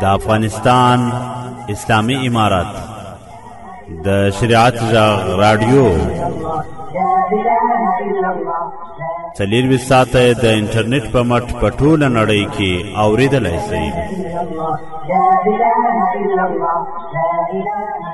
د افغانستان اسلامی امارات د شریعت غږ رادیو څلوروي ساعته د انټرنیټ په مټ په ټوله نړۍ کې اورېدلای شئ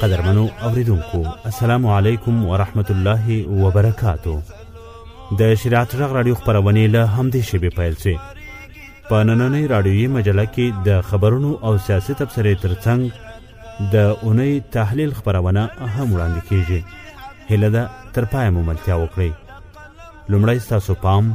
قدرمنو اوریدونکو السلام علیکم ورحمت الله وبرکاتو د شریعت غږ رادیو خبرونه له همدې شیبې پیل شوې په نننۍ رادیویي مجله کې د خبرونو او سیاسي تبصرې ترڅنګ د اونۍ تحلیل خبرونه هم وړاندې کیږي هیله ده تر پایه مو ملتیا وکړئ لومړی ستاسو پام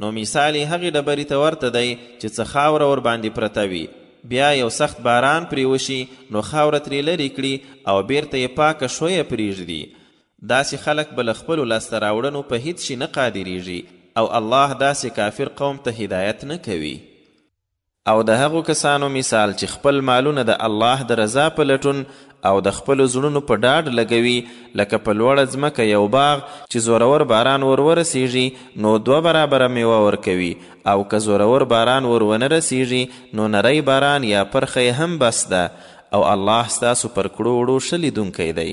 نو مثال یې هغې ډبرې ته ورته دی چې څه خاوره ورباندې پرته وي، بیا یو سخت باران پرې وشي نو خاوره ترې لرې کړي او بېرته یې پاکه شویه پرېږدي. داسې خلک به له خپلو لاسته راوړنو په هېڅ شي نه قادرېږي او الله داسې کافر قوم ته هدایت نه کوي. او د هغو کسانو مثال چې خپل مالونه د الله د رضا په لټون او د خپلو زړونو په ډاډ لګوي، لکه په لوړه ځمکه یو باغ چې زورور باران ور ورسېږي، نو دوه برابره مېوه ورکوي او که زورور باران ور ونه رسېږي، نو نری باران یا پرخه یې هم بس ده، او الله ستاسو پر کړو وړو ښه لیدونکی دی.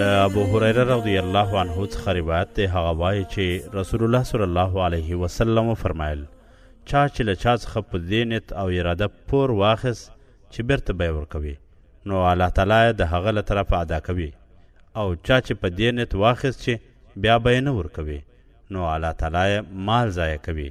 له ابو هريره رضی الله عنه څخه روایت دی هغه وایي چې رسول الله صلی الله علیه وسلم وفرمایل چا چې له چا څخه په دې نیت او اراده پور واخیست چې بیرته به یې ورکوي نو الله تعالی یې د هغه له طرفه ادا کوي او چا چې په دې نیت واخیست چې بیا به یې نه ورکوي نو الله تعالی یې مال ضایع کوي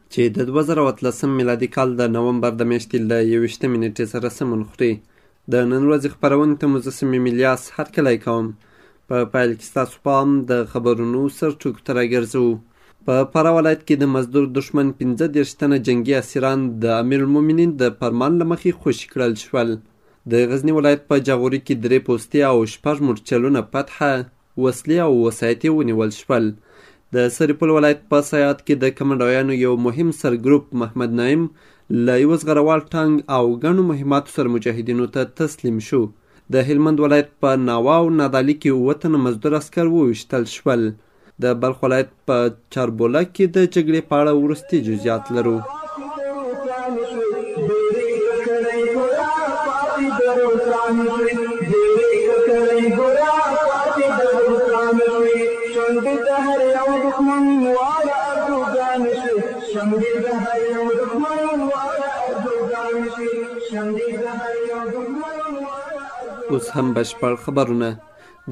چې د دوه زره او اتلسم میلادي کال د نومبر د میاشتې له یوویشتمې نېټې سره سمون خوري د نن ورځې خپرونې ته مجسم یم الیاس هرکلی کوم په پیل کې ستاسو پام د خبرونو سر ټکو ته راګرځوو په فراه ولایت کې د مزدور دښمن پنځه دېرش تنه جنګي اسیران د امیرالمؤمنین د فرمان له مخې خوشي کړل شول د غزني ولایت په جاغوري کې درې پوستې او شپږ مورچلونه فتحه وسلې او وسایط یې ونیول شول. د سرپل ولایت په سیاد کې د کمانډویانو یو مهم سرګروپ محمد نعیم له یوه زغروال ټانګ او ګڼو مهماتو سره مجاهدینو ته تسلیم شو. د هلمند ولایت په ناوا او نادعلي کې اووه تنه مزدور عسکر وویشتل شول. د بلخ ولایت په چاربولک کې د جګړې په اړه وروستي جزیات لرو. اوس هم بشپړ خبرونه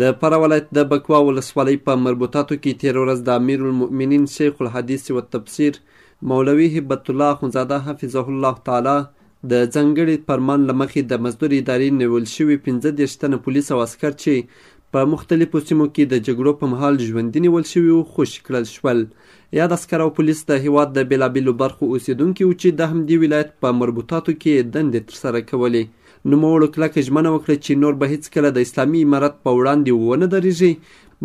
د فراه ولایت د بکوا ولسوالۍ په مربوطاتو کې تېره ورځ د امیر المؤمنین شیخ الحدیث و تفسیر مولوي هبت الله اخندزاده حفظه الله تعالی د ځانګړي فرمان له مخې د مزدور ادارې نیول شوي پنځه دېرش تنه پولیس او عسکر چې په مختلفو سیمو کې د جګړو په مهال ژوندي نیول شوي وو خوشي کړل شول یاد عسکر او پولیس د هیواد د بېلابېلو برخو اوسېدونکي وو چې د همدې ولایت په مربوطاتو کې دندې ترسره کولې نوموړو کلکه ژمنه وکړه چې نور به هیڅکله د اسلامي امارت په وړاندې ونه درېږي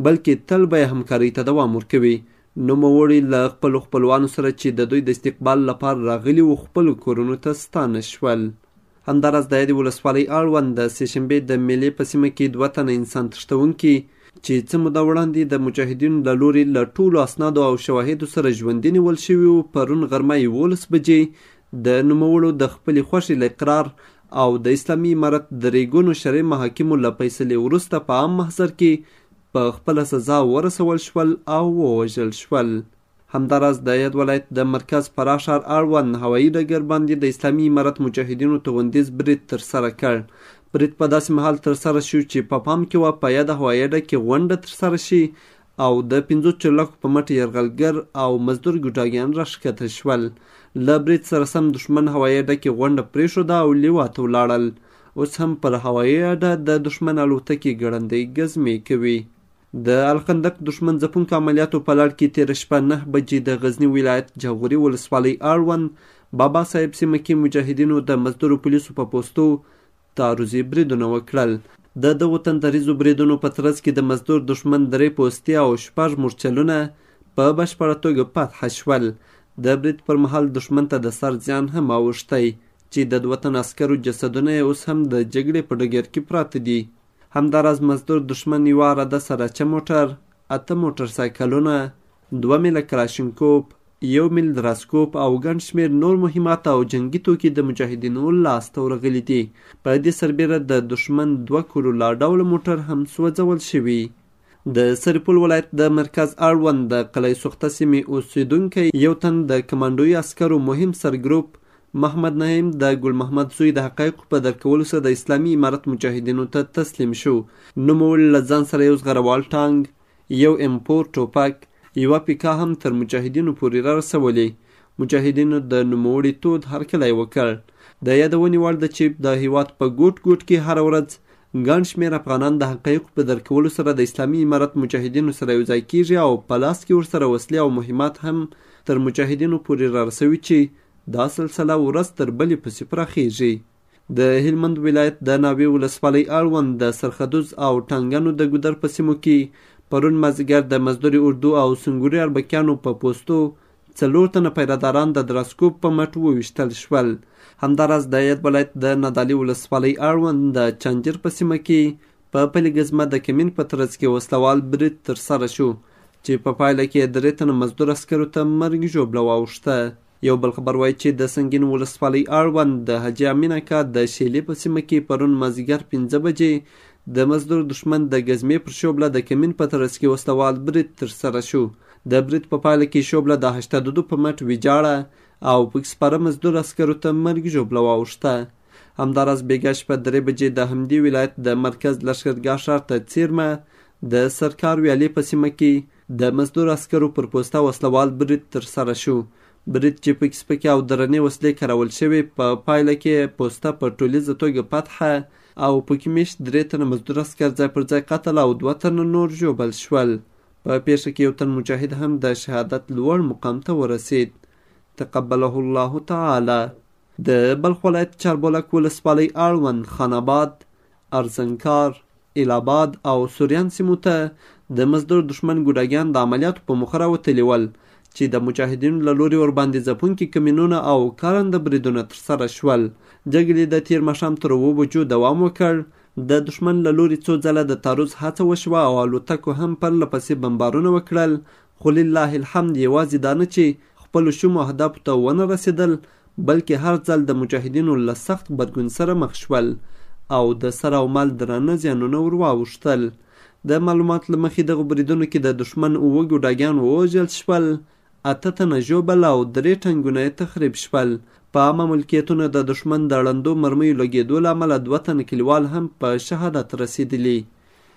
بلکې تل به یې همکارۍ ته دوام ورکوي نوموړي له خپلو خپلوانو سره چې د دوی د استقبال لپاره راغلي وو خپلو کورونو ته ستانه شول همداراز د یادې ولسوالۍ اړوند د سېشنبې د میلې په سیمه کې دوه تنه انسان تښتونکي چې څه موده وړاندې د مجاهدینو له لوري له ټولو اسنادو او شواهدو سره ژوندي نیول شوي وو پرون غرمه یولس بجې د نوموړو د خپلې خوښې له اقرار او د اسلامي امارت د ریګونو شرعې محاکمو له فیصلې وروسته په عام محضر کې په خپله سزا ورسول شول او ووژل شول. همداراز د یاد ولایت د مرکز فراه ښار اړوند هوایي ډګر باندې د اسلامي امارت مجاهدینو توغندیز برید ترسره کړ. برید په داسې مهال ترسره شو چې په پام کې وه په یاده هوایي اډه کې غونډه ترسره شي او د پنځو چورلکو په مټ یرغلګر او مزدور ګوډاګیان راښکته شول. له برید سره سم دښمن هوایې اډه کې غونډه پرېښوده او لیوا ته ولاړل. اوس هم پر هوایې اډه د دښمن الوتکې ګړندۍ ګزمې کوي. د الخندق دښمن ځپونکو عملیاتو په لړ کې تېره شپه نهه بجې د غزني ولایت جاغوري ولسوالۍ اړوند بابا صاحب سیمه کې مجاهدینو د مزدورو پولیسو په پوستو تعرضي بریدونه وکړل. د دغو تندریزو بریدونو په ترڅ کې د مزدور دښمن درې پوستې او شپږ مورچلونه په بشپړه توګه فتح شول. د برید پر مهال دښمن ته د سر زیان هم اوښتی چې د دوه تنه عسکرو جسدونه یې اوس هم د جګړې په ډګر کې پراته دي. همداراز مزدور دښمن یوه عراده سراچه موټر، اته موټرسایکلونه، دوه میله کلاشینکوف، یو میل دراسکوف او ګڼ شمېر نور مهمات او جنګي توکي د مجاهدینو لاس ته ورغلي دي. په دې سربېره د دښمن دوه کورولا ډوله موټر هم سوځول شوي. د سرپل ولایت د مرکز اړوند د قلعه سخته سیمې اوسېدونکی یو تن د کمانډوي عسکرو مهم سرګروپ محمد نعیم د ګل محمد زوی د حقایقو په درک کولو سره د اسلامي امارت مجاهدینو ته تسلیم شو. نوموړي له ځان سره یو زغروال ټانګ، یو ام فور ټوپک، یوه پیکا هم تر مجاهدینو پورې را رسولې. مجاهدینو د نوموړي تود هرکلی وکړ. د یادونې وړ ده چې د هېواد په ګوټ ګوټ کې هره ورځ ګڼ شمېر افغانان د حقایقو په درک کولو سره د اسلامي امارت مجاهدینو سره یوځای کېږي او په لاس کې ورسره وسلې او مهمات هم تر مجاهدینو پورې را رسوي چې دا سلسله ورځ تر بلې پسې پراخېږي. د هلمند ولایت د ناوې ولسوالۍ اړوند د سرخدوز او ټانګنو د ګودر په سیمو کې پرون مازیګر د مزدوري اردو او سنګوري اربکیانو په پوستو څلور تنه پیرداران د دراسکوب په مټ وویشتل شول همداراز د یاد ولایت د نادالي ولسوالۍ اړوند د چانجر په سیمه کې په پلي ګزمه د کمین په ترڅ کې وسلوال برید ترسره شو چې په پایله کې یې درې تنه مزدور عسکرو ته مرګ ژوبله واوښته یو بل خبر وایي چې د سنګین ولسوالۍ اړوند د حاجي امین اکا د شیلې په سیمه کې پرون مازیګر پنځه بجې د مزدور دښمن د ګزمې پر شوبله د کمین په ترڅ کې وسلوال برید ترسره شو د برید په پایله کې شوبله د هشتددو په مټ ویجاړه او پکې سپاره مزدور عسکرو ته مرګ ژوبله واوښته همداراز بېګا شپه درې بجې د همدې ولایت د مرکز لښکرګاه ښار ته څیرمه د سرکار ویالې په سیمه کې د مزدور عسکرو پر پوسته وسله وال برید ترسره شو. برید چې پکې سپکې او درنې وسلې کارول شوې، په پایله کې پوسته په ټولیزه توګه فتح او پکې میشت درې تنه مزدور عسکر ځای پر ځای قتل او دوه تنه نور ژوبل شول. په پېښه کې یو تن مجاهد هم د شهادت لوړ مقام ته ورسید. تقبله الله تعالی. د بلخ ولایت چاربولک ولسوالۍ اړوند خان اباد، ارزنکار، ایل اباد او سوریان سیمو ته د مزدور دښمن ګوډاګیان د عملیاتو په موخه راوتلي ول چې د مجاهدینو له لوري ورباندې ځپونکي کمینونه او کارنده بریدونه ترسره شول. جګړې د تیر ماښام تر اوو بجو دوام وکړ، د دښمن له لوري څو ځله د تعرض هڅه وشوه او الوتکو هم پرله پسې بمبارونه وکړل خو لله الحمد یوازې دا نه چې خپلو شومو اهدافو ته ونه رسېدل، بلکې هر ځل د مجاهدینو له سخت غبرګون سره مخ شول او د سر او مال درانه زیانونه ور واوښتل. د معلوماتو له مخې دغو بریدونو کې د دښمن اووه ګوډاګیان ووژل شول، اته تنه ژوبل او درې ټانګونه یې تخریب شول. په عامه ملکیتونو د دښمن د ړندو مرمیو لګېدو له امله دوه تنه کلیوال هم په شهادت رسېدلي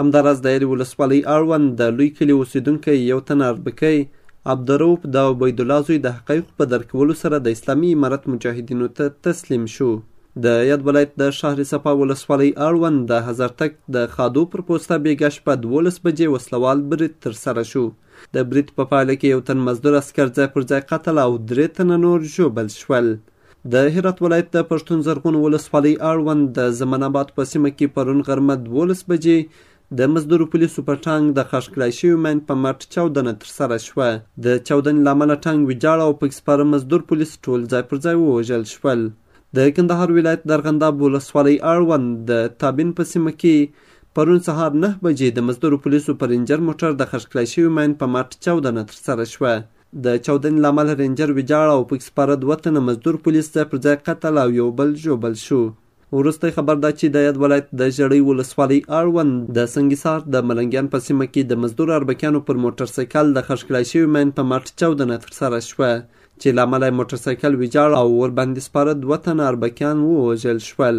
همداراز د ایرې ولسوالۍ اړوند د لوی کلي اوسېدونکی یو تن اربکی عبدروف د عبیدالله زوی د حقایقو په درک کولو سره د اسلامي امارت مجاهدینو ته تسلیم شو. د یاد ولایت د شهر صفا ولسوالۍ اړوند د هزارتک د خادو پر پوسته بېګا شپه دولس بجې وسلوال برید ترسره شو. د برید په پایله کې یو تن مزدور عسکر ځای پر ځای قتل او درې تنه نور ژوبل شول. د هرات ولایت د پښتون زرغون ولسوالۍ اړوند د زمن آباد په سیمه کې پرون غرمه دولس بجې د مزدورو پولیسو په ټانګ د خښ کړای شوي ماین په مټ چاودنه ترسره شوه. د چاودنې له امله ټانګ ویجاړ او پکې سپاره مزدور پولیس ټول ځای پر ځای ووژل شول. د کندهار ولایت د ارغنداب ولسوالۍ اړوند د تابین په سیمه کې پرون سهار نه بجې د مزدورو پولیسو په رینجر موټر د خښ کړای شوي ماین په مټ چاودنه ترسره شوه. د چاودنې له امله رینجر ویجاړ او پکې سپاره دوه تنه مزدور پولیس ځای پر ځای قتل او یو بل ژوبل شو. وروستی خبر دا چې د یاد ولایت د ژړۍ ولسوالۍ اړوند د سنګیسار د ملنګیان په سیمه کې د مزدور اربکیانو پر موټرسایکل د خښ کړای شوي مین په مټ چاودنه ترسره شوه چې له امله یې موټرسایکل ویجاړ او ورباندې سپاره دوه تنه اربکیان ووژل شول.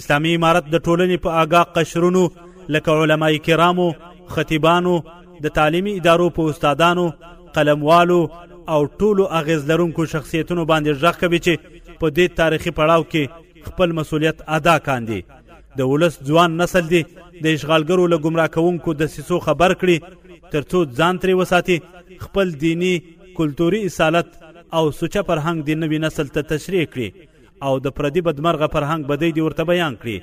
اسلامي امارت د ټولنې په آګاه قشرونو لکه علما کرامو خطیبانو د تعلیمي ادارو په استادانو قلموالو او ټولو اغیز لرونکو شخصیتونو باندې ژغ کوي چې په دې تاریخي پړاو کې خپل مسولیت ادا کاندي د ولس ځوان نسل دی د اشغالګرو له ګمراه کوونکو د سیسو خبر کړي ترڅو ځان ترې وساتي خپل دینی کلتوري اصالت او سوچه فرهنګ د نوي نسل ته تشریح کړي او د پردي بدمرغه فرهنګ بدۍ دې ورته بیان کړي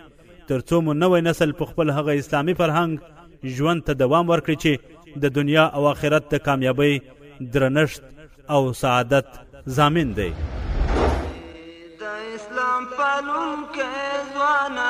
تر څو مو نوی نسل په خپل هغه اسلامي فرهنګ ژوند ته دوام ورکړي چې د دنیا او آخرت د کامیابۍ درنښت او سعادت ضامن دی د اسلام پالونکي ځوانه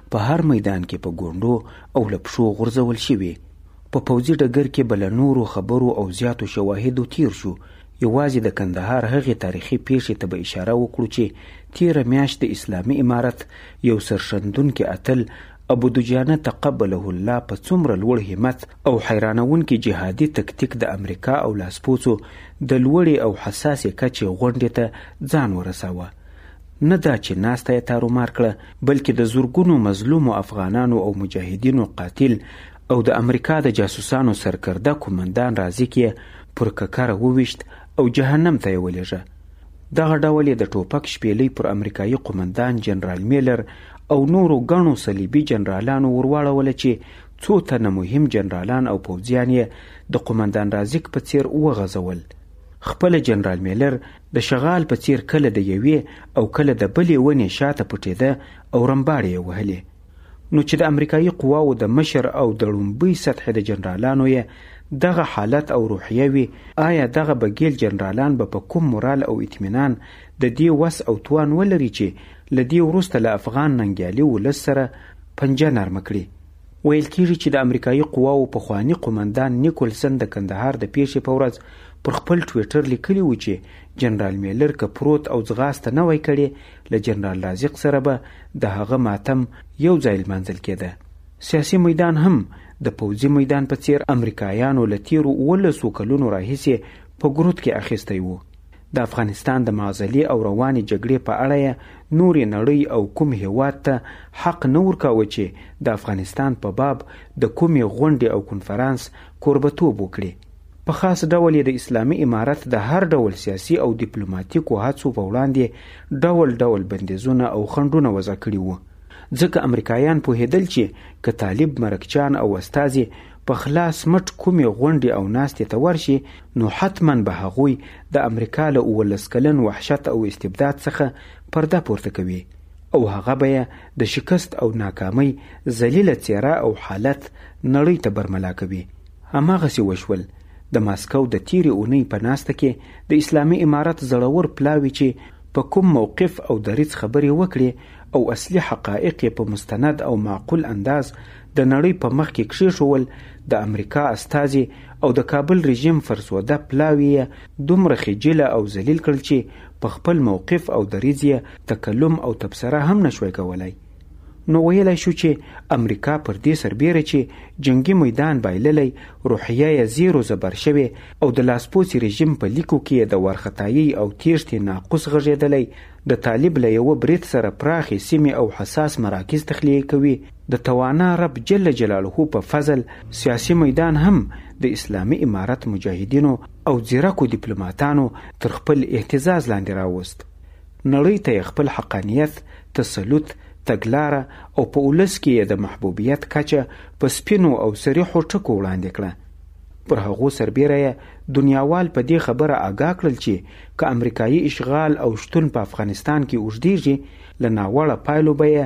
په هر میدان کې په ګونډو او له پښو غورځول شوي. په پوځي ډګر کې به له نورو خبرو او زیاتو شواهدو تېر شو، یوازې د کندهار هغې تاریخي پېښې ته به اشاره وکړو چې تېره میاشت د اسلامي امارت یو سرښندونکي اتل ابودجانه تقبله الله په څومره لوړ همت او حیرانوونکي جهادي تکتیک د امریکا او لاسپوڅو د لوړې او حساسې کچې غونډې ته ځان ورساوه. نه دا چې ناسته یې تارومار کړه بلکې د زرګونو مظلومو افغانانو او مجاهدینو قاتل او د امریکا د جاسوسانو سرکرده کومندان رازق یې پر ککره وویشت او جهنم ته یې ولېږه دغه ډول یې د ټوپک شپېلۍ پر امریکایي قومندان جنرال میلر او نورو ګڼو صلیبي جنرالانو ورواړوله چې څو تنه مهم جنرالان او پوځیان یې د قومندان رازق په څیر وغځول خپله جنرال میلر د شغال په څېر کله د یوې او کله د بلې ونې شاته پټېده او رمباړې یې وهلې، نو چې د امریکایي قواوو د مشر او د ړومبۍ سطحې د جنرالانو یې دغه حالت او روحیه وي، آیا دغه بګېل جنرالان به په کوم مورال او اطمینان د دې وس او توان ولري چې له دې وروسته له افغان ننګیالي ولس سره پنجه نرمه کړي؟ ویل کیږي چې د امریکايي قواوو پخواني قومندان نیکولسن د کندهار د پېښې په ورځ پر خپل ټویټر لیکلي وو چې جنرال میلر که پروت او ځغاسته نه وای کړې له جنرال رازق سره به د هغه ماتم یو ځای لمانځل کېده. سیاسي میدان هم د پوځي میدان په څېر امریکایانو له تېرو اوولسو کلونو راهیسې په ګروت کې اخیستی وو. د افغانستان د معضلې او روانې جګړې په اړه یې نورې نړۍ او کوم هېواد ته حق نه ورکاوه چې د افغانستان په باب د کومې غونډې او کنفرانس کوربه توب وکړي. په خاص ډول یې د اسلامي امارت د هر ډول سیاسي او دیپلوماتیکو هڅو په وړاندې ډول ډول بندیزونه او خنډونه وضع کړي وو، ځکه امریکایان پوهېدل چې که طالب مرکچیان او استازي په خلاص مټ کومې غونډې او ناستې ته ورشي نو حتما به هغوی د امریکا له اوولس کلن وحشت او استبداد څخه پرده پورته کوي او هغه به یې د شکست او ناکامۍ ذلیله څېره او حالت نړۍ ته برملا کوي هماغسې وشول د ماسکو د تیرې اونۍ په ناسته کې د اسلامي امارت زړور پلاوي چې په کوم موقف او دریځ خبرې وکړې او اصلي حقایق یې په مستند او معقول انداز د نړۍ په مخ کې کښېښوول، د امریکا استازي او د کابل رژیم فرسوده پلاوي یې دومره خجل او ذلیل کړل چې په خپل موقف او دریځ یې تکلم او تبصره هم نه شوای کولای. نو ویلای شو چې امریکا پر دې سربېره چې جنګي میدان بایللی، روحیه یې زیرو زبر شوې او د لاسپوڅي رژیم په لیکو کې یې د وارخطایۍ او تېښتې ناقوس غږېدلی، د طالب له یوه برید سره پراخې سیمې او حساس مراکز تخلیه کوي، د توانا رب جل جلاله په فضل سیاسي میدان هم د اسلامي امارت مجاهدینو او ځیرکو دیپلوماتانو تر خپل اهتزاز لاندې راوست. نړۍ ته یې خپل حقانیت، تسلط، تګلاره او په ولس کې یې د محبوبیت کچه په سپینو او صریحو ټکو وړاندې کړه. پر هغو سربېره یې دنیاوال په دې خبره اګاه کړل چې که امریکایي اشغال او شتون په افغانستان کې اوږدېږي، له ناوړه پایلو به یې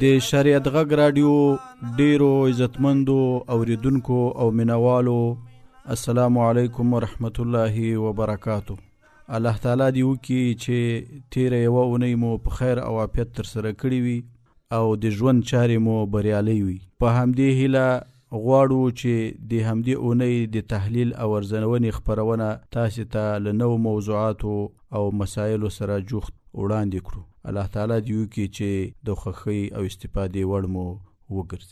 د شریعت غږ رادیو ډیرو عزتمندو اوریدونکو او مینوالو السلام علیکم ورحمت الله وبرکاتو الله تعالی دی وکي چې تیر یو اونۍ مو په خیر او عافیت تر سره کړی وي او د ژوند چارې مو بریالۍ وي. په همدې هیله غواړو چې د همدې اونۍ د تحلیل او ارزنونې خپرونه تاسې ته له نوو موضوعاتو او مسایلو سره جوخت وړاندې کړو. الله تعالی دې وکړي چې د خوښۍ او استفادې وړ مو وګرځي.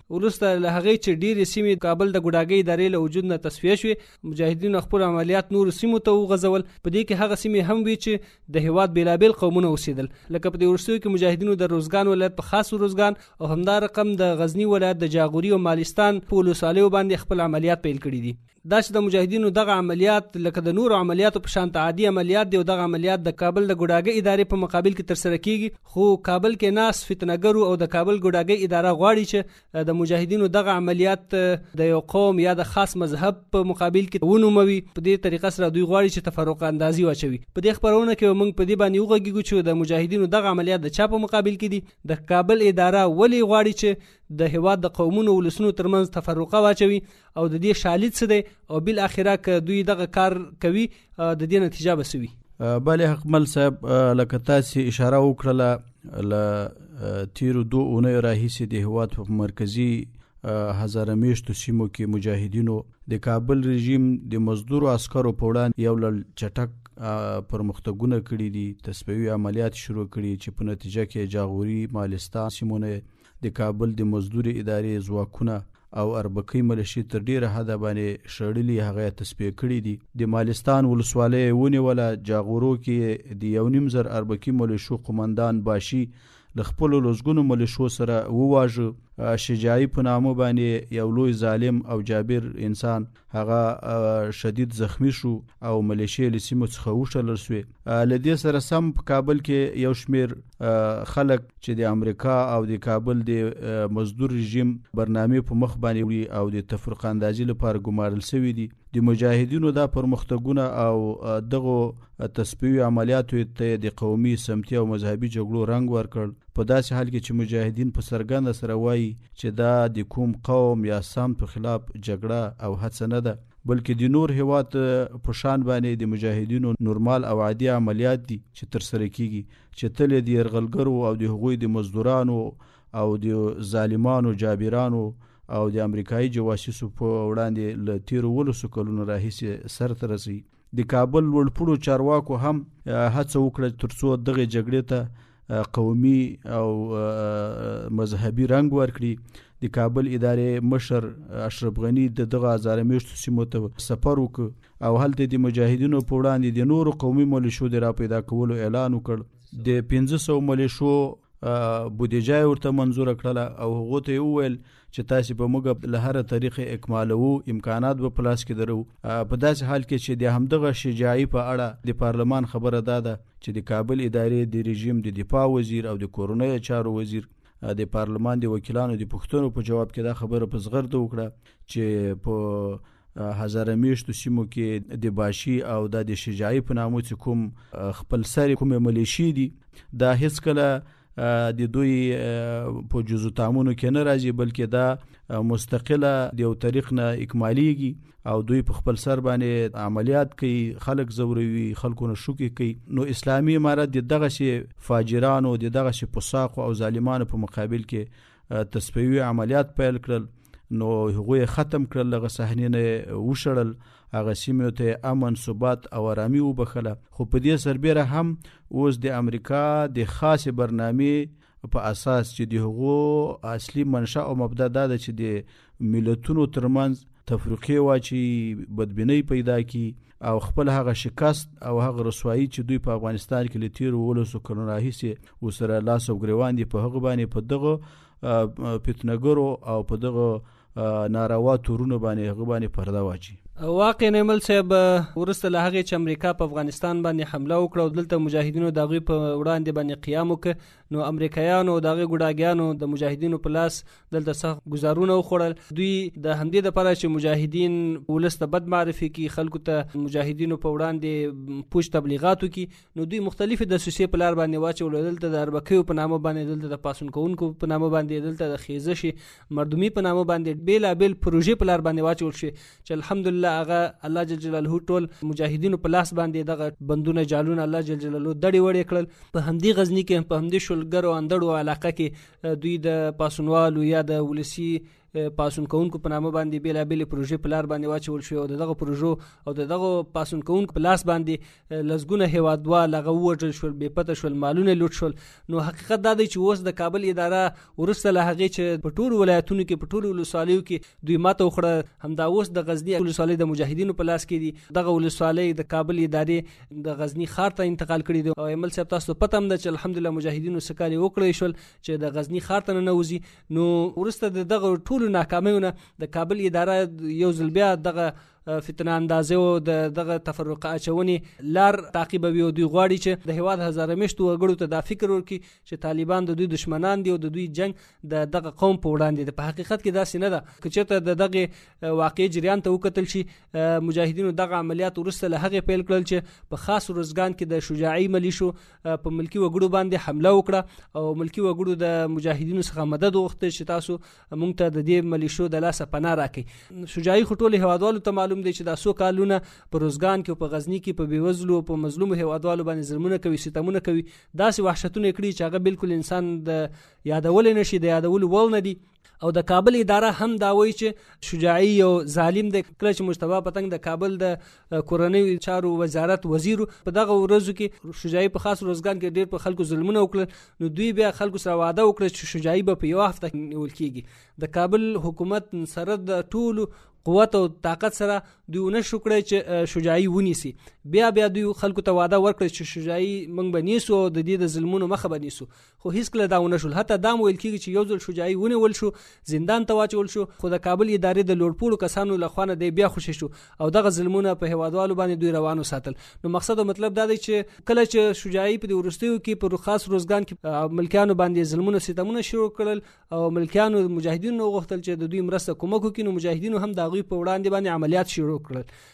وروسته له هغې چې ډېرې سیمې کابل د ګوډاګۍ ادارې له وجود نه تصفیه شوې مجاهدینو خپل عملیات نورو سیمو ته وغځول په دې کې هغه سیمې هم وي چې د هیواد بېلابېل قومونه اوسېدل لکه په دې وروستیو کې مجاهدینو د روزګان ولایت په خاص روزګان او همدا رقم د غزني ولایت د جاغوري او مالستان په ولسوالیو باندې خپل عملیات پیل کړي دي دا چې د مجاهدینو دغه عملیات لکه د نورو عملیاتو په شان عادي عملیات دی او دغه عملیات د کابل د ګډاګي ادارې په مقابل کې تر سره کیږي خو کابل کې ناس فتنګرو او د کابل ګډاګي اداره غواړي چې د مجاهدینو دغه عملیات د یو قوم یا د خاص مذهب په مقابل کې ونوموي په دې طریقه سره دوی غواړي چې تفرق اندازي واچوي په دې خبرونه کې موږ په دې باندې وغږیږو چې د مجاهدینو دغه عملیات د چا په مقابل کې دي د کابل اداره ولې غواړي چې د هواد د قومونو ولسونو ترمنځ تفرقه واچوي او د دې شالید څه دی او بل اخره که دوی دغه کار کوي د دې نتیجه به سوي بله حکمل صاحب لکه تاسو اشاره وکړه ل تیرو دوه اونۍ راهیسې د هواد په مرکزی هزاره میشتو سیمو کې مجاهدینو د کابل رژیم د مزدور عسکرو په وړاندې یو لړ چټک پرمختګونه کړي دي تصفیوي عملیات شروع کړي چې په نتیجه کې جاغوري مالستان سیمونه د کابل د مزدورې ادارې ځواکونه او اربکۍ ملشې تر ډېره حده باندې شړلي، هغه یې تصفیه کړي دي. د مالستان ولسوالۍ یې ونیوله، جاغورو کې یې د یو نیم زر اربکي ملشو قومندان باشي له خپلو لسګونو ملشو سره وواژه، شجاعي په نامه باندې یې یو لوی ظالم او جابر انسان هغه شدید زخمی شو او ملیشې له سیمو څخه وشړل شوې له دې سره سم په کابل کې یو شمیر خلک چې د امریکا او د کابل د مزدور رژیم برنامه په مخ باندې وړي او د تفرقه اندازي لپاره ګمارل شوی دي د مجاهدینو دا پرمختګونه او دغه تصفیوي عملیاتو ته یې د قومي، سمتي او مذهبي جګړو رنګ ورکړ، په داسې حال کې چې مجاهدین په څرګنده سره وايي چې دا د کوم قوم یا سمت په خلاف جګړه او هڅه نه ده، بلکې د نور هېواد په شان باندې د مجاهدینو نورمال او عادي عملیات دي چې ترسره کېږي، چې تل یې د یرغلګرو او د هغوی د مزدورانو او د ظالمانو جابرانو او د امریکایي جواسیسو په وړاندې له تېرو ولسو کلونو راهیسې سرته رسوي. د کابل لوړپوړو چارواکو هم هڅه وکړه ترڅو دغه جګړې ته قومي او مذهبي رنګ ورکړي د کابل ادارې مشر اشرف غنی د دغه هزاره میشتو سیمو ته سفر وکړ او هلته د مجاهدینو په وړاندې د نورو قومي ملیشو د را پیدا کولو اعلان وکړ د 1500 ملیشو بودیجه ورته منظور کړله او هغه ته وویل چې تاسې په موږ له هره طریقې اکمالوو، امکانات به په لاس کې درو، په داسې حال کې چې د همدغه شجاعي په اړه د پارلمان خبره دا ده چې د کابل ادارې د رژیم د دفاع وزیر او د کورنیو چارو وزیر د پارلمان د وکیلانو د پوښتنو په جواب کې دا خبره په زغرده وکړه چې په هزاره میشتو سیمو کې د باشي او د شجاعي په نامو چې کوم خپل سری کومې ملیشي دي دا هیڅ کله د دوی په جزو تامونو کې نه راځي بلکې دا مستقله د یو طریق نه اکمالیږي او دوی په خپل سر باندې عملیات کوي خلک زوروي خلکو نه شوکي کوي نو اسلامی امارت د دغه شي فاجرانو د دغه شي پوساقو او ظالمانو په مقابل کې تصفیوي عملیات پیل کړل نو هغوی ختم کړل لغه صحنې نه وشړل هغه سیمه ته امن ثبات او آرامي وبخله خو په دې سربېره هم اوس د امریکا د خاصې برنامې په اساس چې د هغو اصلي منشا او مبدا دا ده چې د ملتونو ترمنځ تفرقه واچي بدبینۍ پیدا کی او خپل هغه شکست او هغه رسوایی چې دوی په افغانستان کې له تیرو ولسو کلونو راهیسې وسره لاس او ګریوان دي په هغه باندې په دغه فتنګرو او په دغه ناروا تورونه باندې هغه باندې پرده واچي واقع نیمل صاحب ورسته له هغه چې امریکا په افغانستان باندې حمله وکړه او دلته مجاهدینو د غوی په وړاندې باندې قیام وکړ نو امریکایانو د غوی ګډاګیانو د مجاهدینو په لاس دلته سخت گزارونه وخوړل دوی د همدې لپاره چې مجاهدین ولس ته بد معرفي کی خلکو ته مجاهدینو په وړاندې پوج تبلیغاتو کی نو دوی مختلفې د سوسې په لار باندې واچول دلته د اربکیو په نامه باندې دلته د پاسون کوونکو په نامه باندې دلته د خیزش مردمی په نامه باندې بیلا بیل پروژې په لار باندې واچول شي چې الحمدلله هغه الله جل جلاله ټول مجاهدینو په لاس باندې دغه بندونه جالونه الله جل جلاله دړي وړي کړل په همدې غزنی کې په همدې شلګر او اندړو علاقه کې دوی د پاسونوالو یا د ولسی پاسون کوونکو په نامه باندې بیلابېلې پروژې په لار باندې واچول شوې او دغه پروژو او دغه پاسون کوونکو په لاس باندې لسګونه هیوادوال هغه ووژل شول بې پته شول مالونه لوټ شول نو حقیقت دا دی چې اوس د کابل اداره ورسته له هغې چې په ټولو ولایتونو کې په ټولو ولسوالیو کې دوی ماته وخوړه همدا اوس د غزني ولسوالۍ د مجاهدینو په لاس کې دي دغه ولسوالۍ د کابل ادارې د غزنی ښار ته انتقال کړي دي او ایمل صاحب تاسو پته هم ده چې الحمدلله مجاهدینو سکاري وکړی شول چې د غزنی ښار ته نه وځي نو ورسته د دغه ټولو ناکامیونه د کابل اداره یو ځل بیا دغه فتنه اندازه او دغه تفرقه اچونې لار تعقیبوي او دوی غواړي چې د هواد هزاره مشتو وګړو ته دا فکر ورکړي چې طالبان د دوی دشمنان دي او د دوی جنگ د دغه قوم په وړاندې دی په حقیقت کې دا سینه ده چې ته د دغه واقعي جریان ته وکتل شي مجاهدینو دغه عملیات وروسته له هغې پیل کړل چې په خاص روزګان کې د شجاعي ملیشو په ملکی وګړو باندې حمله وکړه او ملکی وګړو د مجاهدینو څخه مدد وغوښته چې تاسو مونږ ته د دې ملیشو د لاسه پناه راکړي شجاعي خټول هوادوالو ته معلوم دی چې دا سو کالونه په روزګان کې په غزنی کې په بیوزلو په مظلوم هوادوالو باندې ظلمونه کوي ستمونه کوي داسې وحشتونه کړی چې هغه بالکل انسان د یادول نشي د یادول ول نه دي او د کابل اداره هم دا وایي چې شجاعي یو ظالم دی کله چې مجتبا پتنګ د کابل د کورنۍ چارو وزارت وزیر په دغه ورځو کې شجاعي په خاص روزګان کې ډیر په خلکو ظلمونه وکړل نو دوی بیا خلکو سره وعده وکړه چې شجاعي به په یو هفته نیول کیږي د کابل حکومت سره د ټولو قوت او طاقت سره دوی ونه شو کړی چې شجاعي ونیسي بیا بیا دوی خلکو ته وعده ورکړه چې شجاعي موږ به نیسو او د دې د ظلمونو مخه به نیسو خو هیڅ کله دا ونه شول حتی دا ویل کیږي چې یو ځل شجاعي ونیول شو زندان ته واچول شو خو د کابل ادارې د لوړپوړو کسانو له خوانه دی بیا خوشی شو او دغه ظلمونه په هوادوالو باندې دوی روانو ساتل نو مقصد او مطلب دا دی چې کله چې شجاعي په ورستیو کې پر خاص روزګان کې ملکیانو باندې ظلمونه ستمونه شروع کړل او ملکیانو مجاهدینو غوښتل چې د دوی مرسته کومک وکړي نو مجاهدینو هم د غوی په وړاندې باندې عملیات شروع کړل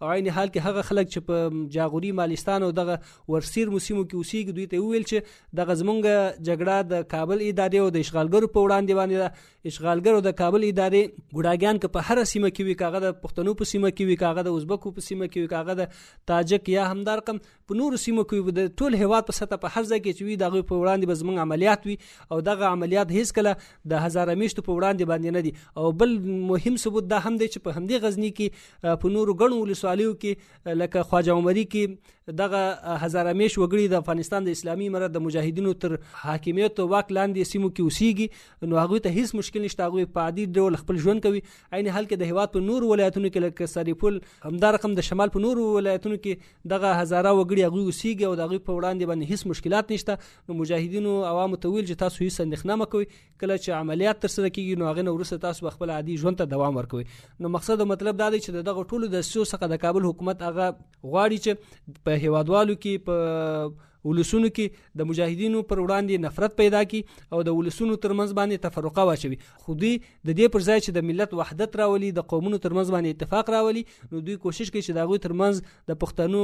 او عین حال کې هغه خلک چې په جاغوري مالستان او دغه ورسیر موسیمو کې اوسېږي دوی ته ویل چې دغه زمونږ جګړه د کابل ادارې او د اشغالګرو په وړاندې باندې ده اشغالګرو د کابل ادارې ګډاګیان که په هر سیمه کې وي کاغه د پښتنو په سیمه کې وي کاغه د ازبکو په سیمه کې وي کاغه د تاجک یا همدارقم په نورو سیمو کې د ټول هیواد په سطح په هر ځای کې چې وي دغه په وړاندې به زمونږ عملیات وي او دغه عملیات هیڅ کله د هزار میشتو په وړاندې باندې نه دي او بل مهم ثبوت دا هم دی چې په همدې غزنی کې په نورو غنو ولسوالیو کې لکه خواجه عمری کې دغه هزار میش وګړي د افغانستان د اسلامي امارت د مجاهدینو تر حاکمیت او واک لاندې سیمو کې اوسېږي نو هغه ته هیڅ مشکل نشته هغه په عادي ډول خپل ژوند کوي عین حال کې د هیواد په نورو ولایتونو کې لکه سریپول همدارقم د شمال په نورو ولایتونو کې دغه هزاره وګړي هغوی اوسیږي او د هغوی په وړاندې باندې هیڅ مشکلات نشته نو مجاهدینو عوامو ته ویل چې تاسو هیڅ اندېښنه مه کوئ کله چې عملیات تر سره کیږي نو هغه نه ورسته تاسو به خپل عادي ژوند ته دوام ورکوي نو مقصد او مطلب دا دی چې دغه ټولو د سیو څخه د کابل حکومت هغه غواړي چې په هیوادوالو کې په ولسونو کې د مجاهدینو پر وړاندې نفرت پیدا کی او د ولسونو ترمنځ باندې تفرقه واچوي خو دوی د دې پر ځای چې د ملت وحدت راولي د قومونو ترمنځ باندې اتفاق راولي نو دوی کوشش کوي چې د غوي ترمنځ د پښتنو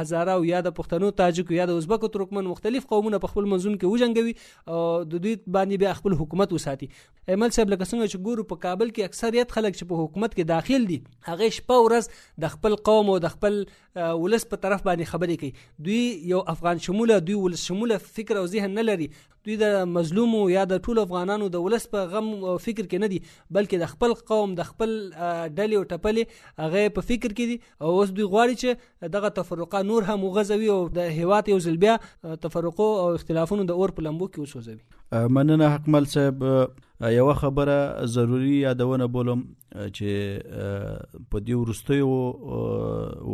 هزاره او یا د پښتنو تاجک یا د ازبکو ترکمن مختلف قومونه په خپل منځون کې وجنګوي او د دوی باندې بیا خپل حکومت وساتي ایمل صاحب لکه څنګه چې ګورو په کابل کې اکثریت خلک چې په حکومت کې داخل دي هغه شپه ورځ د خپل قوم او د خپل ولس په طرف باندې خبرې کوي دوی یو افغان شموله دوی ولس شموله فکر او ذهن نه لري دوی د مظلوم یا د ټولو افغانانو د ولس په غم او فکر کې نه دي بلکې د خپل قوم د خپل ډلې او ټپلې هغه په فکر کې دي او اوس دوی غواړي چې دغه تفرقه نور هم وغځوي او د هیواد یو ځل بیا تفرقو او اختلافونو د اور په لمبو کې وسوځوي مننه حکمل صاحب یوه خبره ضروري یادونه بولم چې په دې وروستیو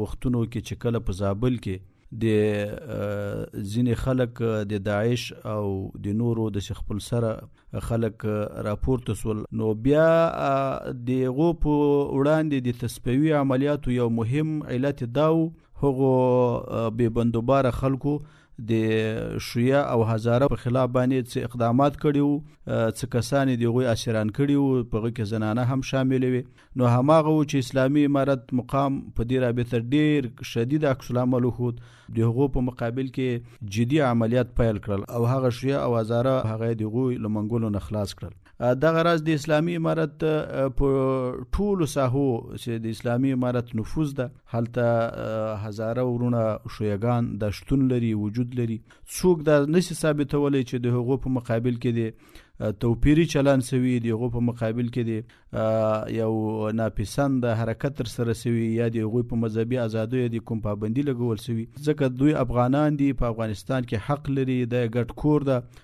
وختونو کې چې کله په زابل کې د ځینې خلک د داعش او د نورو د خپل سره خلک راپورته سول نو بیا د غو په وړاندې د تسپوي عملیاتو یو مهم علت داو هغو به بندوبار خلکو د شویا او هزاره په خلاف باندې څه اقدامات کړي وو څه کسان دی غوي اسیران کړي وو په غو کې زنانه هم شامل وي نو هماغه و چې اسلامي امارت مقام په دې رابطه ډیر شدید عکس العمل وخود د هغو په مقابل کې جدي عملیات پیل کړل او هغه شویا او هزاره هغه دی غوي لمنګولو نه خلاص کړل دغه راز د اسلامي امارت په ټولو ساحو چې د اسلامي امارت نفوذ ده هلته هزاره ورونه شویګان د شتون لري وجود لري څوک دا نشي ثابتولای چې د هغو په مقابل کې دی توپیری چلن سوي دی هغو په مقابل کې دی یو ناپسند حرکت تر سره سوي یا دی هغو په مذهبي ازادۍ دی کوم پابندي لګول سوي ځکه دوی افغانان دي په افغانستان کې حق لري د ګټ کور ده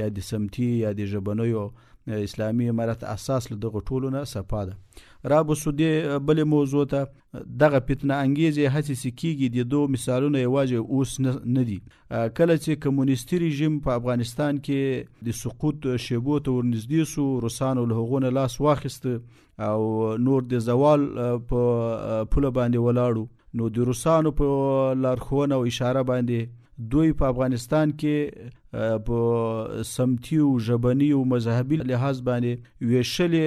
یا د سمتی یا د ژبنیو اسلامي امارت اساس له دغه ټولو نه صفا ده رابو سودی بل موضوع ته دغه فتنه انګیزه هڅې سکیږي د دوه مثالونه یواځې اوس نه دي کله چې کمونیستي رژیم په افغانستان کې د سقوط شیبو ته ورنږدې سو روسانو له هغونه لاس واخیست او نور د زوال په پوله باندې ولاړو نو د روسانو په لارښوونه او اشاره باندې دوی په افغانستان کې په سمتی او ژبنی او مذهبي لحاظ باندې ویشلې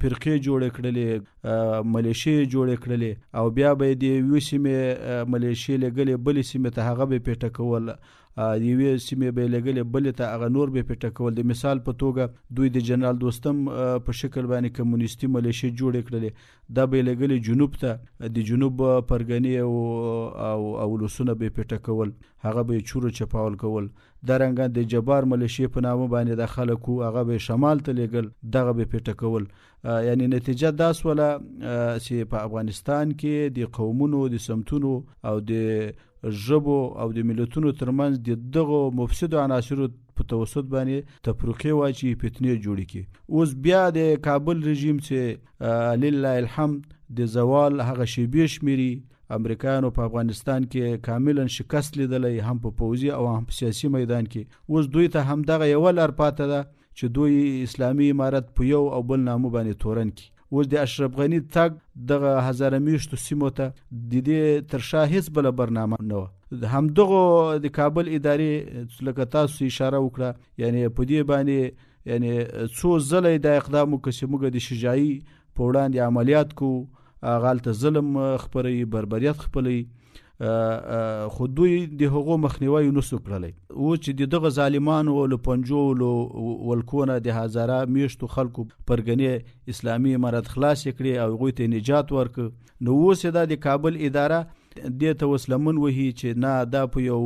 فرقې جوړ کړلې ملیشي جوړ کړلې او بیا به د یو سیمه ملیشي لګلې بل سیمه ته هغه به پیټه کول یوې سیمې به یې لېږلې بلې ته هغه نور به پې ټکول د مثال په توګه دوی د جنرال دوستم په شکل باندې کمونیستي ملیشې جوړې کړلې دا به یې لېږلې جنوب ته د جنوب پرګنې او او اولسونه به یې پې ټکول هغه به یې چورو چپاول کول دا رنګه د جبار ملیشې په نامه باندې د خلکو هغه به شمال ته لېږل دغه به یې پې ټکول یعنی نتیجه دا سوله چې په افغانستان کې د قومونو د سمتونو او د ژبو او د ملتونو ترمنځ د دغو مفسدو عناصرو په توسط باندې تفرقه واچي فتنې جوړې کی اوس بیا د کابل رژیم چې لله الحمد د زوال هغه شیبې شمیري امریکایانو په افغانستان کې کاملا شکست لیدلی هم په پوځي او هم په سیاسي میدان کې اوس دوی ته همدغه یو لار پاتې ده چې دوی اسلامي امارت په یو او بل نامو باندې تورن کی اوس د اشرف غنی تګ دغه هزاره میشتو سیمو ته د دې تر شا هیڅ بل برنامه نه و همدغه د کابل ادارې لکه تاسو اشاره وکړه یعنی په دې باندې یعنی څو ځله د اقدام وکړي موږ د شجاعي په وړاندې عملیات کو غالت ظلم خبرې بربریت خپلې خو دوی د هغو مخنیوي نسو کړلی او چې د دغه ظالمانو له پنجو له ولکونه د هزاره میشتو خلکو پرګنې اسلامي امارت خلاص کړي او هغوی ته نجات ورک نو اوس دا د کابل اداره دې ته اوس لمن وهي چې نه دا په یو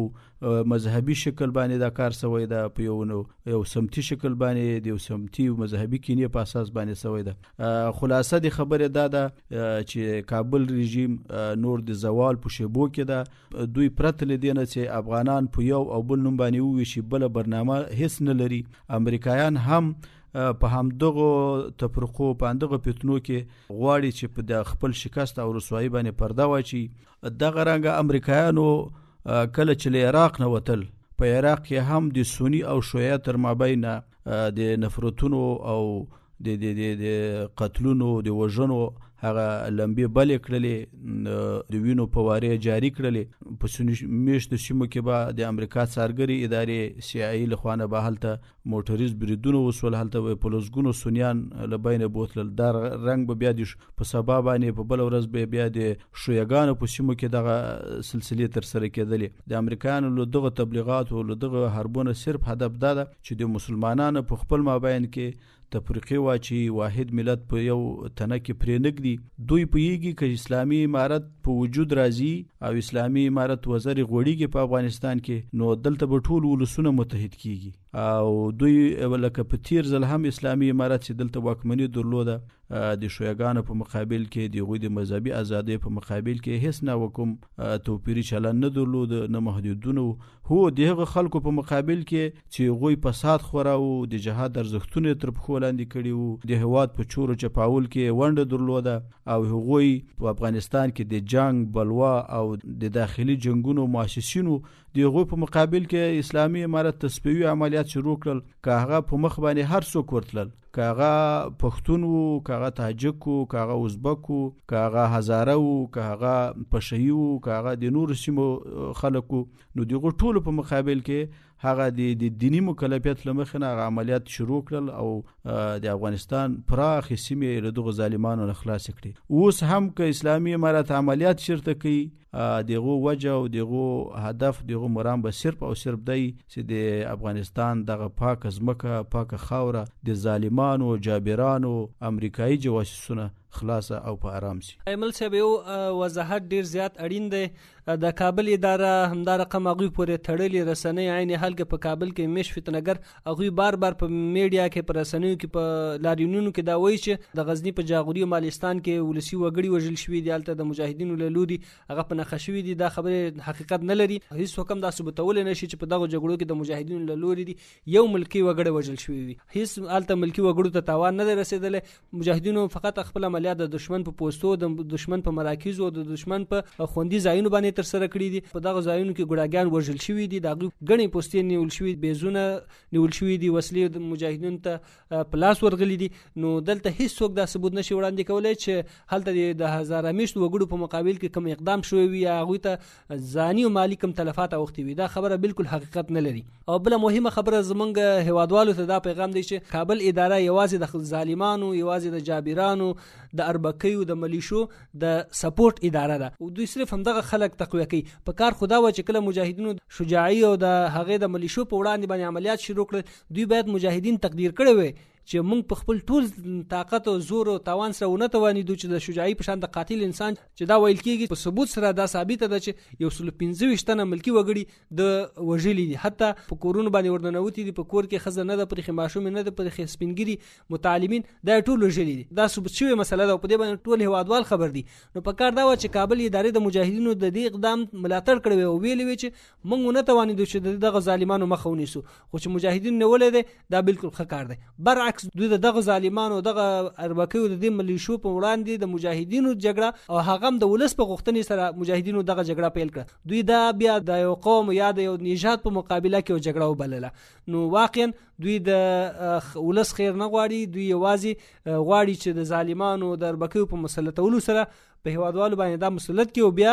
مذهبي شکل باندې دا کار سوی ده په یو نو یو سمتي شکل باندې د یو سمتي مذهبي کینې په اساس باندې سوی ده خلاصه د خبره دا ده چې کابل رژیم نور د زوال په شیبو کې ده دوی پرته لدې نه چې افغانان په یو او بل نوم باندې وویشي بل برنامه هیڅ نه لري امریکایان هم په همدغه تفرقو په همدغه فتنو کې غواړي چې په خپل شکست او رسوایی باندې پرده واچي دغه رنګه امریکایانو کله چې له عراق نه وتل په عراق کې هم د سنی او شیعه تر مابین د نفرتونو او د د د د قتلونو د وژنو هغه لمبي بل کړلې د وینو په واره جاری کړلې په سنی میشت سیمو کې به د امریکا څارګری ادارې سی آی لخوانه به هلته موټریز بریدونه وسول هلته به په لسګونو سنیان له بینه بوتلل دا رنګ به بیا د په سبا باندې په بل ورځ به بیا د شویګانو په سیمو کې دغه سلسلې تر سره کېدلې د امریکایانو له دغه تبلیغاتو له دغه حربونه صرف هدف دا ده چې د مسلمانانو په خپل مابین کې تفریقې واچي واحد ملت په یو تنه کې پرې نږدي دوی پوهیږي که اسلامي امارت په وجود راځي او اسلامي امارت وزرې غوړیږي په افغانستان کې نو دلته به ټول ولسونه متحد کیږي او دوی لکه په تیر ځل هم اسلامي امارت چې دلته واکمني درلوده د شویګانو په مقابل کې د غوی د مذهبي ازادۍ په مقابل کې هیڅ نه وکم توپیری چلن نه درلود نه محدودونه هو د هغه خلکو په مقابل کې چې هغوی فساد خوراوو، د جهاد ارزښتونه یې تر پښو لاندې کړي وو، د هېواد په چور و چپاول کې یې ونډه درلوده او هغوی په افغانستان کې د جنګ، بلوا او د داخلي جنګونو مؤسسین وو، د هغوی په مقابل کې اسلامي امارت تصفیوي عملیات شروع کړل، که هغه په مخ باندې هر څوک ورتلل. که هغه پښتون وو که هغه تاجک وو که هغه ازبک وو که هغه هزاره وو که هغه پشهي وو که هغه د نورو سیمو خلک وو نو دغه ټولو په مقابل کې هغه د دینی مکلفیت لمخې نه هغه عملیات شروع کړل او د افغانستان پراخ سیمې له دغه ظالمانو نه خلاص کړې اوس هم که اسلامي امارات عملیات چیرته کوي دیغو وجه او دیغو هدف دیغو مرام به صرف او صرف دی چې د افغانستان دغه پاک ځمکه پاک خاوره د ظالمانو جابرانو امریکایي جواسیسونه خلاصه او په آرام سي ایمل صاحب یو وضاحت ډیر زیات اړین دی د کابل اداره همدا رقم هغوی پورې تړلې رسنۍ عین حال کې په کابل کې مش فتنګر هغوی بار بار په میډیا کې په رسنیو کې په لاریونونو کې دا وایي چې د غزنی په جاغوري او مالستان کې ولسی وګړي وژل شوي دي الته د مجاهدینو له لوري هغه په نخښه شوي دي دا خبره حقیقت نه لري هیڅ حکم دا ثبوتول نه شي چې په دغه جګړو کې د مجاهدینو له لوري دي یو ملکی وګړي وژل شوي وي هیڅ الته ملکی وګړو ته تاوان نه رسیدلی مجاهدینو فقط خپل عملیات د دشمن په پوستو د دشمن په مراکزو د دشمن په خوندي ځایونو باندې تر سره کړی دي په دغه ځایونو کې ګډاګیان وژل شوی دي د غني پوستې نیول شوی بیزونه نیول شوی دي وسلې د مجاهدینو ته پلاس ورغلي دي نو دلته هیڅ څوک دا ثبوت نشي وړاندې کولای چې هلته د هزار میشت وګړو په مقابل کې کوم اقدام شوی وي هغه ته ځاني او مالی کم تلفات اوختي وي دا خبره بالکل حقیقت نه لري او بل مهمه خبره زمونږ هوادوالو ته دا پیغام دی چې کابل اداره یوازې د ظالمانو یوازې د جابرانو د اربکیو د ملیشو د سپورټ اداره ده او دوی صرف همدغه خلک تقویه کوي په کار خدا و چې کله مجاهدینو شجاعي او د هغه د ملیشو په وړاندې باندې عملیات شروع کړل دوی باید مجاهدین تقدیر کړي وي چې موږ په خپل ټول طاقت او زور او توان سره ونه توانیدو چې د شجاعي په شان د قاتل انسان چې دا ویل کیږي په ثبوت سره دا ثابت ده چې یو سل 25 تنه ملکی وګړي د وژلي دي حتی په کورونو باندې ورننوتی دي په کور کې خزه نه د پرخي ماشوم نه د پرخي سپینګری متعلمین دا ټول وژلي دي دا ثبوت شوی مسله ده په دې باندې ټول هوادوال خبر دي نو په کار دا و چې کابل ادارې د مجاهدینو د دې اقدام ملاتړ کړی او ویلي وی چې موږ ونه توانیدو چې د دغه ظالمانو مخه ونیسو خو چې مجاهدین نیولې ده دا بالکل ښه کار دی برعکس دوی د دغه ظالمانو دغه اربکیو د دې ملیشو په وړاندې د مجاهدینو جګړه او هغه هم د ولس په غوښتنې سره مجاهدینو دغه جګړه پیل کړه دوی دا بیا د یو قوم یا د یو نژاد په مقابله کې یو جګړه وبلله نو واقعا دوی د ولس خیر نه غواړي دوی یوازې غواړي چې د ظالمانو د اربکیو په مسلطولو سره په هوادوالو باندې دا مسلط کې او بیا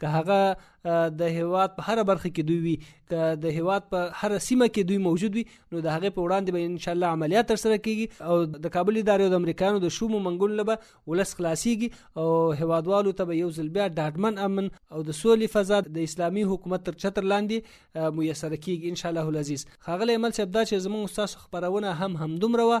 که هغه د هیواد په هر برخه کې دوی وي که د هیواد په هر سیمه کې دوی موجود وي نو د هغه په وړاندې به ان شاء الله عملیات تر سره کیږي او د کابل ادارې او د امریکایانو د شومو منګول لبه ولس خلاصيږي او هیوادوالو ته به یو ځل بیا ډاډمن امن او د سولې فضا د اسلامي حکومت تر چتر لاندې میسر کیږي ان شاء الله العزیز خاغلی عمل صاحب دا چې زموږ استاد خبرونه هم همدومره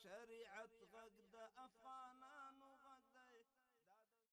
شریعت غږ د افغانانو غږ دی.